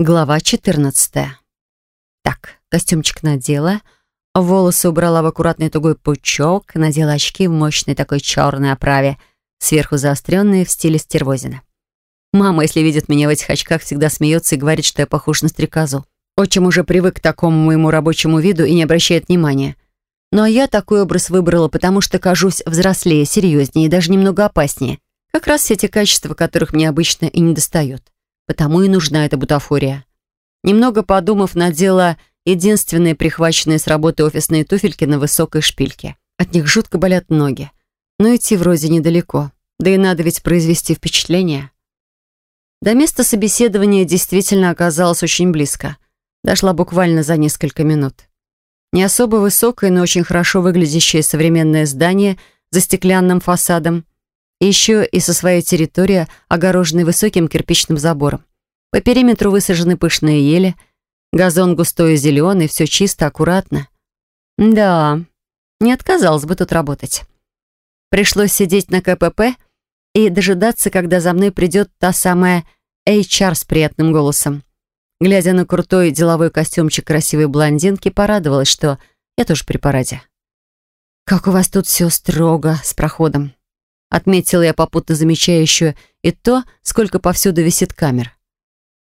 Глава 14. Так, костюмчик надела, волосы убрала в аккуратный тугой пучок, надела очки в мощной такой черной оправе, сверху заостренные в стиле стервозина. Мама, если видит меня в этих очках, всегда смеется и говорит, что я похож на стрекозу. Отчим уже привык к такому моему рабочему виду и не обращает внимания. Ну а я такой образ выбрала, потому что кажусь взрослее, серьезнее и даже немного опаснее. Как раз все те качества, которых мне обычно и не достает. Потому и нужна эта бутафория. Немного подумав, надела единственные прихваченные с работы офисные туфельки на высокой шпильке. От них жутко болят ноги. Но идти вроде недалеко. Да и надо ведь произвести впечатление. До места собеседования действительно оказалось очень близко. Дошла буквально за несколько минут. Не особо высокое, но очень хорошо выглядящее современное здание за стеклянным фасадом еще и со своей территории, огороженной высоким кирпичным забором. По периметру высажены пышные ели, газон густой и зеленый, все чисто, аккуратно. Да, не отказалась бы тут работать. Пришлось сидеть на КПП и дожидаться, когда за мной придет та самая HR с приятным голосом. Глядя на крутой деловой костюмчик красивой блондинки, порадовалась, что я тоже при параде. «Как у вас тут все строго с проходом», Отметила я попутно замечая еще и то, сколько повсюду висит камер.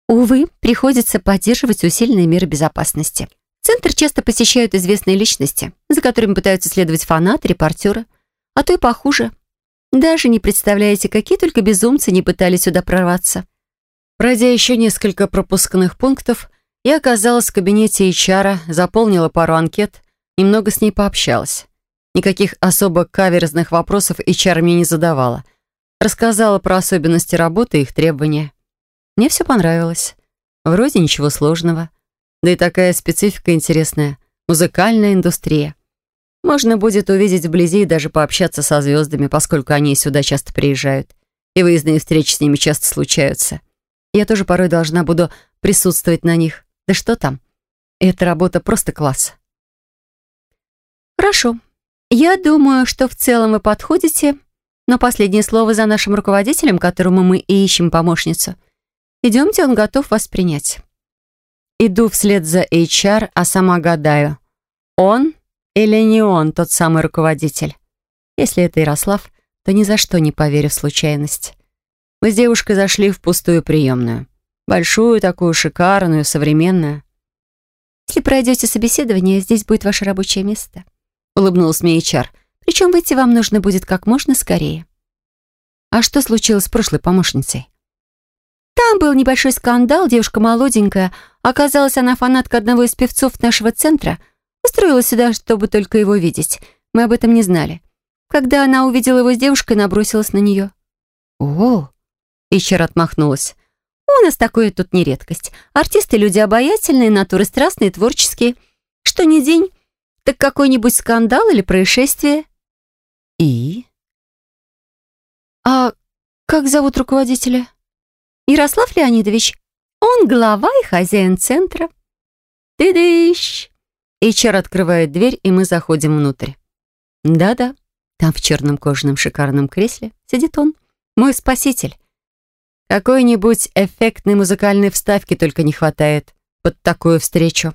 Увы, приходится поддерживать усиленные меры безопасности. Центр часто посещают известные личности, за которыми пытаются следовать фанаты, репортеры, а то и похуже. Даже не представляете, какие только безумцы не пытались сюда прорваться. Пройдя еще несколько пропускных пунктов, я оказалась в кабинете HR, заполнила пару анкет, немного с ней пообщалась. Никаких особо каверзных вопросов HR мне не задавала. Рассказала про особенности работы и их требования. Мне все понравилось. Вроде ничего сложного. Да и такая специфика интересная. Музыкальная индустрия. Можно будет увидеть вблизи и даже пообщаться со звездами, поскольку они сюда часто приезжают. И выездные встречи с ними часто случаются. Я тоже порой должна буду присутствовать на них. Да что там? Эта работа просто класс. Хорошо. «Я думаю, что в целом вы подходите, но последнее слово за нашим руководителем, которому мы и ищем помощницу. Идемте, он готов вас принять». Иду вслед за HR, а сама гадаю, он или не он тот самый руководитель. Если это Ярослав, то ни за что не поверю в случайность. Мы с девушкой зашли в пустую приемную. Большую такую, шикарную, современную. Если пройдете собеседование, здесь будет ваше рабочее место улыбнулась мне HR. «Причем выйти вам нужно будет как можно скорее». «А что случилось с прошлой помощницей?» «Там был небольшой скандал, девушка молоденькая. Оказалась она фанатка одного из певцов нашего центра. Устроилась сюда, чтобы только его видеть. Мы об этом не знали. Когда она увидела его с девушкой, набросилась на нее». «О!» HR отмахнулась. «У нас такое тут не редкость. Артисты люди обаятельные, натуры страстные, творческие. Что ни день, так какой-нибудь скандал или происшествие? И? А как зовут руководителя? Ярослав Леонидович. Он глава и хозяин центра. Ты-дыщ. HR открывает дверь, и мы заходим внутрь. Да-да, там в черном кожаном шикарном кресле сидит он, мой спаситель. Какой-нибудь эффектной музыкальной вставки только не хватает под такую встречу.